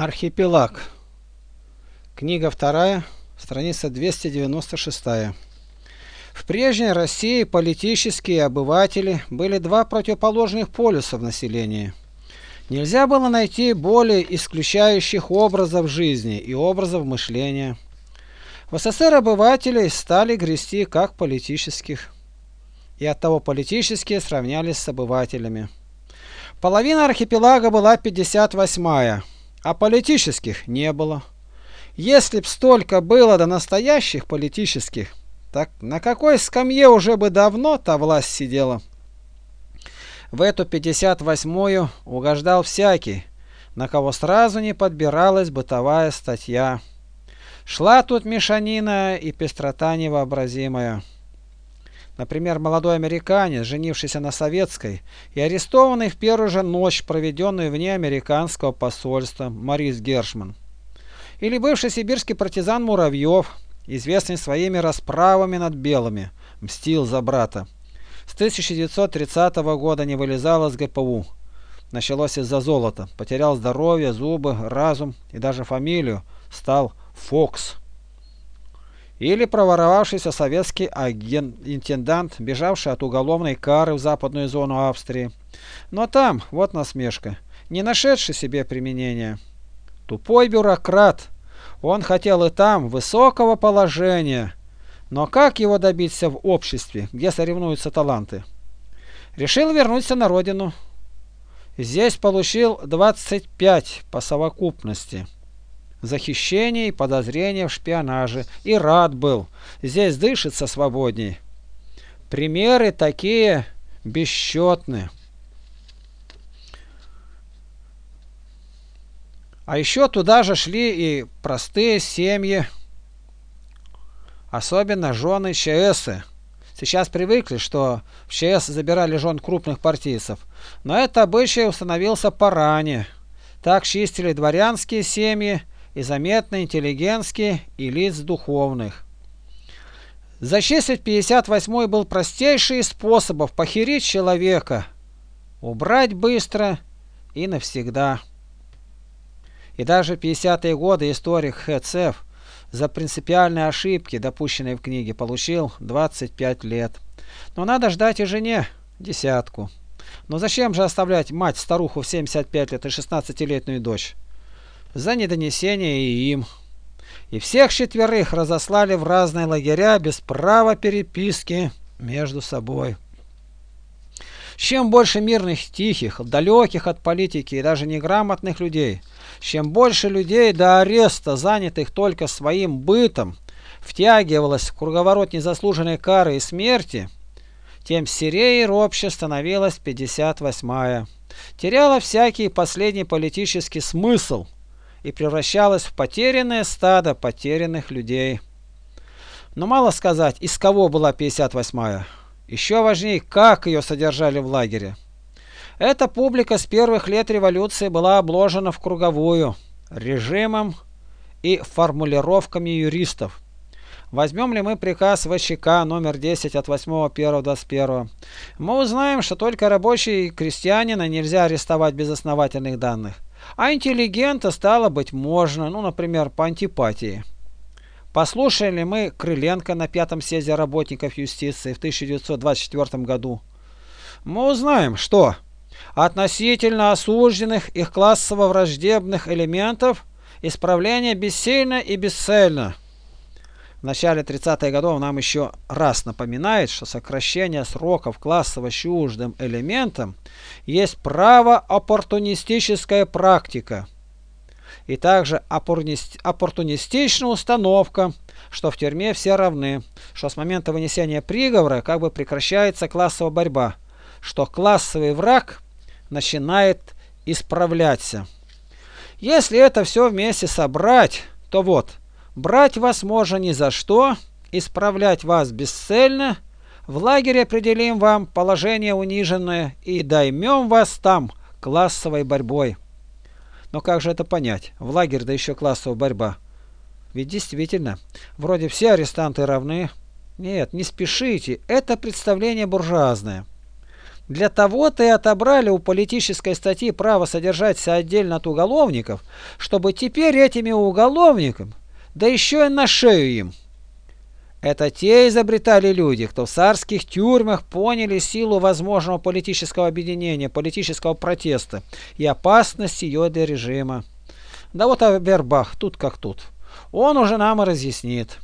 Архипелаг. Книга вторая, страница 296. В прежней России политические обыватели были два противоположных полюса в населении. Нельзя было найти более исключающих образов жизни и образов мышления. В СССР обывателей стали грести как политических, и оттого политические сравнялись с обывателями. Половина архипелага была 58-я а политических не было. Если б столько было до настоящих политических, так на какой скамье уже бы давно та власть сидела? В эту 58-ю угождал всякий, на кого сразу не подбиралась бытовая статья. Шла тут мешанина и пестрота невообразимая. Например, молодой американец, женившийся на советской и арестованный в первую же ночь, проведенную вне американского посольства, Морис Гершман. Или бывший сибирский партизан Муравьев, известный своими расправами над белыми, мстил за брата. С 1930 года не вылезал из ГПУ. Началось из-за золота. Потерял здоровье, зубы, разум и даже фамилию. Стал Фокс или проворовавшийся советский агент, интендант, бежавший от уголовной кары в западную зону Австрии. Но там, вот насмешка, не нашедший себе применения. Тупой бюрократ. Он хотел и там высокого положения. Но как его добиться в обществе, где соревнуются таланты? Решил вернуться на родину. Здесь получил 25 по совокупности за хищение и подозрение в шпионаже. И рад был. Здесь дышится свободней. Примеры такие бесчетны. А еще туда же шли и простые семьи, особенно жены ЧСы. Сейчас привыкли, что в ЧС забирали жен крупных партийцев, но это обычай установился поране. Так чистили дворянские семьи и заметно интеллигентские и лиц духовных. Зачислить 58 был простейший из способов похерить человека, убрать быстро и навсегда. И даже в 50-е годы историк Хэцев за принципиальные ошибки, допущенные в книге, получил 25 лет. Но надо ждать и жене десятку. Но зачем же оставлять мать-старуху в 75 лет и 16-летнюю дочь? За недонесение и им. И всех четверых разослали в разные лагеря без права переписки между собой. Чем больше мирных, тихих, далеких от политики и даже неграмотных людей, чем больше людей до ареста, занятых только своим бытом, втягивалось в круговорот незаслуженной кары и смерти, тем серее и робче становилась 58-я. Теряла всякий последний политический смысл – и превращалась в потерянное стадо потерянных людей. Но мало сказать, из кого была 58-я. Еще важнее, как ее содержали в лагере. Эта публика с первых лет революции была обложена в круговую режимом и формулировками юристов. Возьмем ли мы приказ ВЧК номер 10 от 8.1.21, мы узнаем, что только рабочие и крестьянина нельзя арестовать без основательных данных. А интеллигента стало быть можно, ну, например, по антипатии. Послушали мы Крыленко на пятом съезде работников юстиции в 1924 году. Мы узнаем, что относительно осужденных их классово-враждебных элементов исправление бессильно и бесцельно. В начале 30-х годов нам еще раз напоминает, что сокращение сроков классово чуждым элементам есть право оппортунистическая практика. И также оппортунистичная установка, что в тюрьме все равны, что с момента вынесения приговора как бы прекращается классовая борьба, что классовый враг начинает исправляться. Если это все вместе собрать, то вот – Брать вас можно ни за что, исправлять вас бесцельно, в лагере определим вам положение униженное и даймем вас там классовой борьбой. Но как же это понять? В лагерь да еще классовая борьба. Ведь действительно, вроде все арестанты равны. Нет, не спешите, это представление буржуазное. Для того-то и отобрали у политической статьи право содержаться отдельно от уголовников, чтобы теперь этими уголовникам, да еще и на шею им. Это те изобретали люди, кто в царских тюрьмах поняли силу возможного политического объединения, политического протеста и опасность ее для режима. Да вот Авербах, тут как тут. Он уже нам и разъяснит.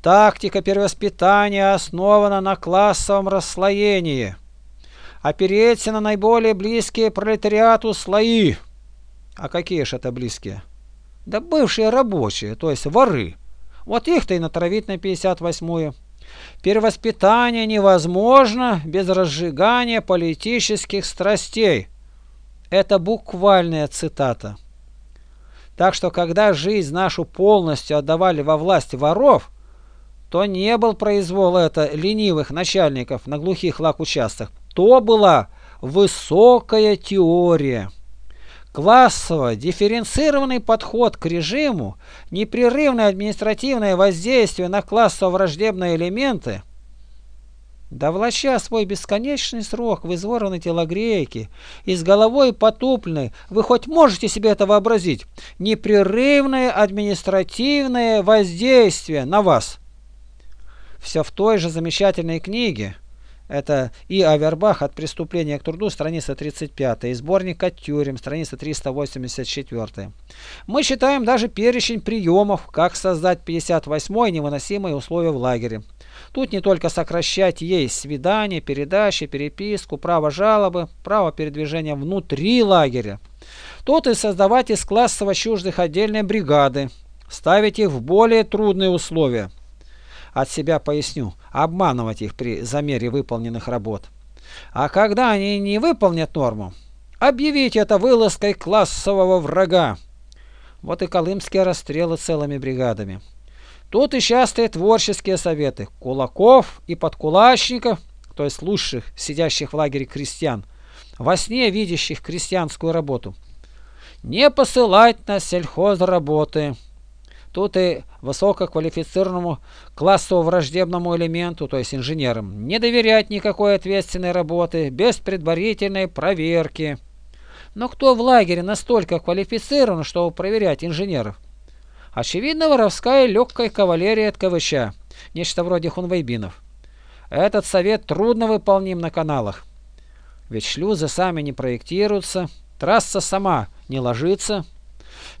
Тактика перевоспитания основана на классовом расслоении – опереться на наиболее близкие пролетариату слои. А какие же это близкие? Да бывшие рабочие, то есть воры. Вот их-то и натравить на 58-ю. Перевоспитание невозможно без разжигания политических страстей. Это буквальная цитата. Так что, когда жизнь нашу полностью отдавали во власть воров, то не был произвол это ленивых начальников на глухих лак-участках, то была высокая теория. Классово дифференцированный подход к режиму, непрерывное административное воздействие на классово-враждебные элементы, довлача свой бесконечный срок в изворованной телогрейке и с головой потупленной, вы хоть можете себе это вообразить, непрерывное административное воздействие на вас. Все в той же замечательной книге это и Авербах от преступления к труду, страница 35, и сборник от тюрем, страница 384. Мы считаем даже перечень приемов, как создать 58-й невыносимые условия в лагере. Тут не только сокращать ей свидания, передачи, переписку, право жалобы, право передвижения внутри лагеря. Тут и создавать из классово чуждых отдельные бригады, ставить их в более трудные условия. От себя поясню, обманывать их при замере выполненных работ. А когда они не выполнят норму, объявить это вылазкой классового врага. Вот и колымские расстрелы целыми бригадами. Тут и частые творческие советы кулаков и подкулачников, то есть лучших, сидящих в лагере крестьян, во сне видящих крестьянскую работу. Не посылать на сельхозработы. Тут и высококвалифицированному классово-враждебному элементу, то есть инженерам, не доверять никакой ответственной работы без предварительной проверки. Но кто в лагере настолько квалифицирован, чтобы проверять инженеров? Очевидно, воровская легкая кавалерия от КВЧ, нечто вроде хунвейбинов. Этот совет трудно выполним на каналах. Ведь шлюзы сами не проектируются, трасса сама не ложится.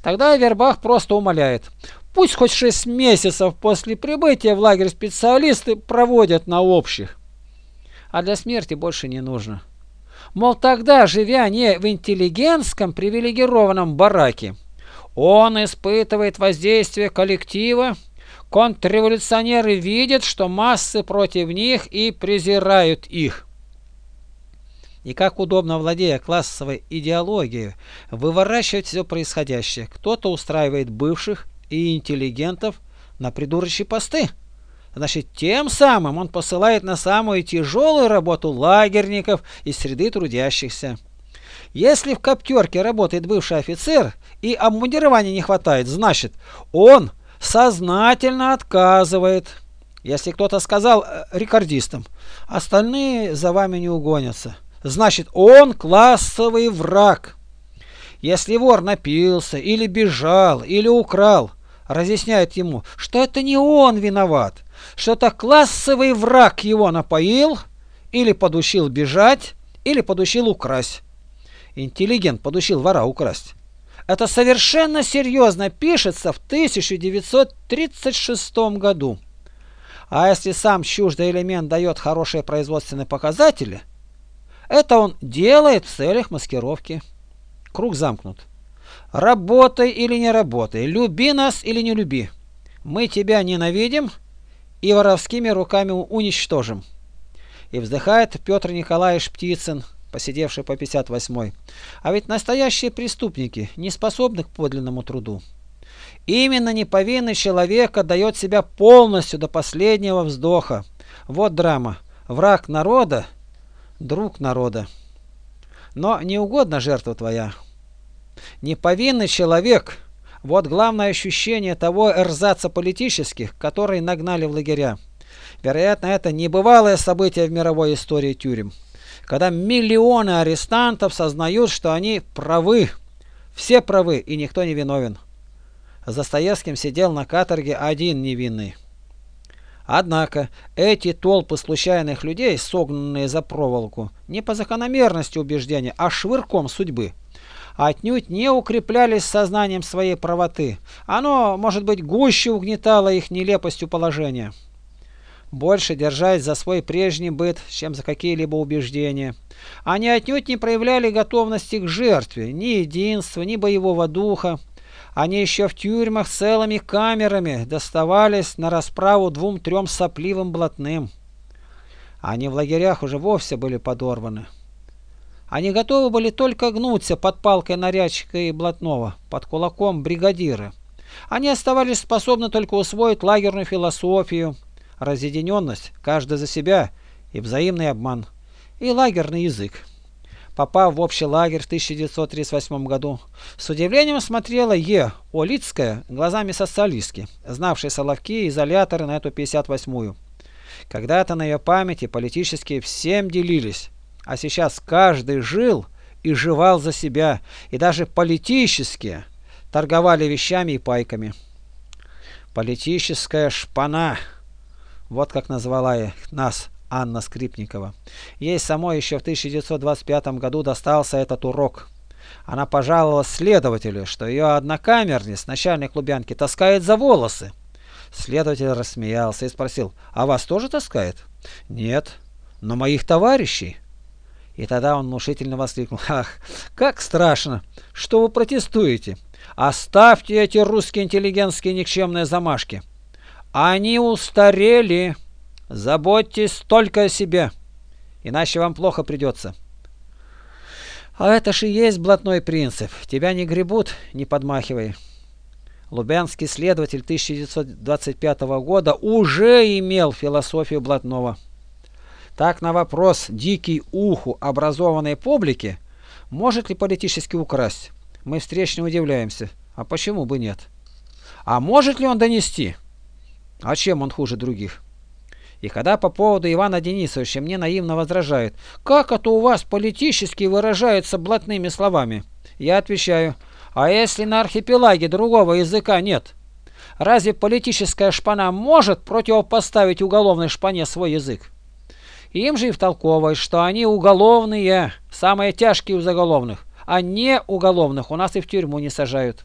Тогда Вербах просто умоляет. Пусть хоть шесть месяцев после прибытия в лагерь специалисты проводят на общих. А для смерти больше не нужно. Мол, тогда, живя не в интеллигентском привилегированном бараке, он испытывает воздействие коллектива, контрреволюционеры видят, что массы против них и презирают их. И как удобно, владея классовой идеологией, выворачивать все происходящее. Кто-то устраивает бывших, и интеллигентов на придурочные посты. Значит, тем самым он посылает на самую тяжелую работу лагерников из среды трудящихся. Если в коптерке работает бывший офицер и обмундирования не хватает, значит, он сознательно отказывает. Если кто-то сказал э, рекордистам, остальные за вами не угонятся. Значит, он классовый враг. Если вор напился или бежал или украл, разъясняет ему, что это не он виноват, что это классовый враг его напоил или подучил бежать, или подучил украсть. Интеллигент подучил вора украсть. Это совершенно серьезно пишется в 1936 году. А если сам чуждый элемент дает хорошие производственные показатели, это он делает в целях маскировки. Круг замкнут. Работай или не работай, люби нас или не люби. Мы тебя ненавидим и воровскими руками уничтожим. И вздыхает Петр Николаевич Птицын, посидевший по 58-й. А ведь настоящие преступники не способны к подлинному труду. Именно неповинный человек отдает себя полностью до последнего вздоха. Вот драма. Враг народа, друг народа. Но не угодно жертва твоя. Неповинный человек – вот главное ощущение того эрзаца политических, которые нагнали в лагеря. Вероятно, это небывалое событие в мировой истории тюрем. когда миллионы арестантов сознают, что они правы, все правы и никто не виновен. За Стоевским сидел на каторге один невинный. Однако эти толпы случайных людей, согнанные за проволоку, не по закономерности убеждения, а швырком судьбы, отнюдь не укреплялись сознанием своей правоты. Оно, может быть, гуще угнетало их нелепостью положения. Больше держась за свой прежний быт, чем за какие-либо убеждения. Они отнюдь не проявляли готовности к жертве, ни единства, ни боевого духа. Они еще в тюрьмах целыми камерами доставались на расправу двум-трем сопливым блатным. Они в лагерях уже вовсе были подорваны. Они готовы были только гнуться под палкой нарядчика и блатного, под кулаком бригадира. Они оставались способны только усвоить лагерную философию, разъединенность, каждый за себя и взаимный обман, и лагерный язык. Попав в общий лагерь в 1938 году, с удивлением смотрела Е. Олицкая глазами социалистки, знавшей Соловки и изоляторы на эту 58-ю. Когда-то на ее памяти политически всем делились, а сейчас каждый жил и жевал за себя, и даже политически торговали вещами и пайками. Политическая шпана, вот как назвала их нас Анна Скрипникова. Ей самой еще в 1925 году достался этот урок. Она пожаловалась следователю, что ее однокамерниц, начальник Лубянки, таскает за волосы. Следователь рассмеялся и спросил, а вас тоже таскает? Нет, но моих товарищей. И тогда он внушительно воскликнул. Ах, как страшно! Что вы протестуете? Оставьте эти русские интеллигентские никчемные замашки. Они устарели. Заботьтесь только о себе. Иначе вам плохо придется. А это ж и есть блатной принцип. Тебя не гребут, не подмахивай. Лубянский следователь 1925 года уже имел философию блатного. Так на вопрос «дикий уху образованной публики» может ли политически украсть, мы встречно удивляемся. А почему бы нет? А может ли он донести? А чем он хуже других? И когда по поводу Ивана Денисовича мне наивно возражают, как это у вас политически выражается блатными словами? Я отвечаю, а если на архипелаге другого языка нет? Разве политическая шпана может противопоставить уголовной шпане свой язык? Им же и втолковывают, что они уголовные, самые тяжкие из уголовных, а не уголовных у нас и в тюрьму не сажают.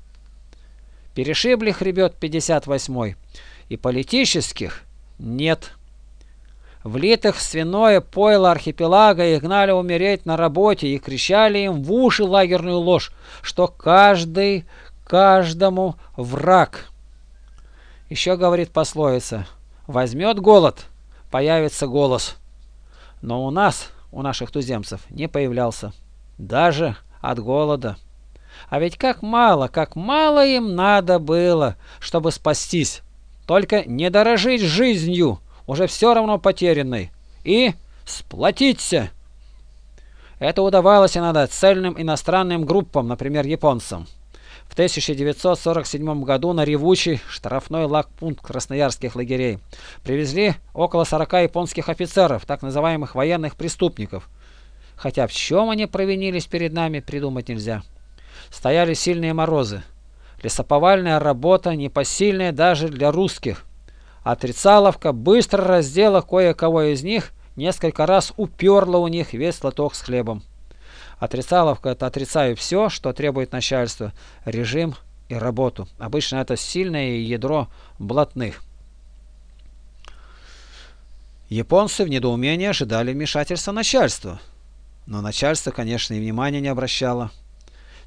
Перешибли хребет 58-й, и политических нет. Влитых свиное пойло архипелага их гнали умереть на работе и кричали им в уши лагерную ложь, что каждый каждому враг. Еще говорит пословица, возьмет голод, появится голос. Но у нас, у наших туземцев, не появлялся. Даже от голода. А ведь как мало, как мало им надо было, чтобы спастись. Только не дорожить жизнью, уже все равно потерянной. И сплотиться. Это удавалось иногда цельным иностранным группам, например, японцам. В 1947 году на ревучий штрафной лагпункт красноярских лагерей привезли около 40 японских офицеров, так называемых военных преступников. Хотя в чем они провинились перед нами, придумать нельзя. Стояли сильные морозы. Лесоповальная работа непосильная даже для русских. Отрицаловка быстро раздела кое-кого из них, несколько раз уперла у них весь лоток с хлебом. Отрицаловка – это отрицаю все, что требует начальство, режим и работу. Обычно это сильное ядро блатных. Японцы в недоумении ожидали вмешательства начальства. Но начальство, конечно, и внимания не обращало.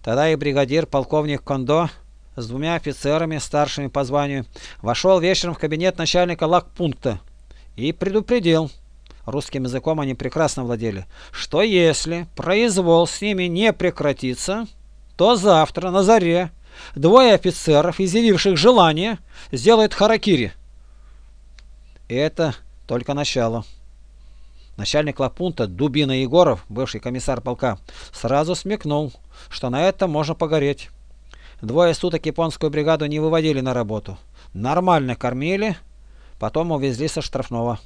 Тогда и бригадир полковник Кондо с двумя офицерами, старшими по званию, вошел вечером в кабинет начальника лагпункта и предупредил – русским языком они прекрасно владели, что если произвол с ними не прекратится, то завтра на заре двое офицеров, изъявивших желание, сделают харакири. И это только начало. Начальник Лапунта Дубина Егоров, бывший комиссар полка, сразу смекнул, что на это можно погореть. Двое суток японскую бригаду не выводили на работу. Нормально кормили, потом увезли со штрафного.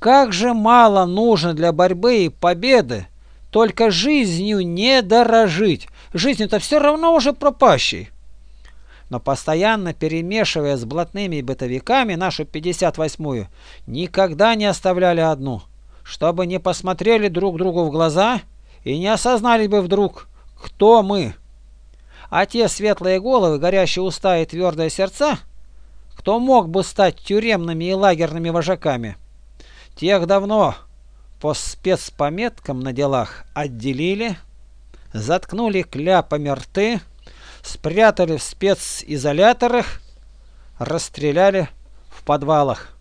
Как же мало нужно для борьбы и победы, только жизнью не дорожить. Жизнь-то все равно уже пропащей. Но постоянно перемешивая с блатными бытовиками нашу 58-ю, никогда не оставляли одну, чтобы не посмотрели друг другу в глаза и не осознали бы вдруг, кто мы. А те светлые головы, горящие уста и твердые сердца, кто мог бы стать тюремными и лагерными вожаками, тех давно по спецпометкам на делах отделили, заткнули кляпами рты, спрятали в специзоляторах, расстреляли в подвалах.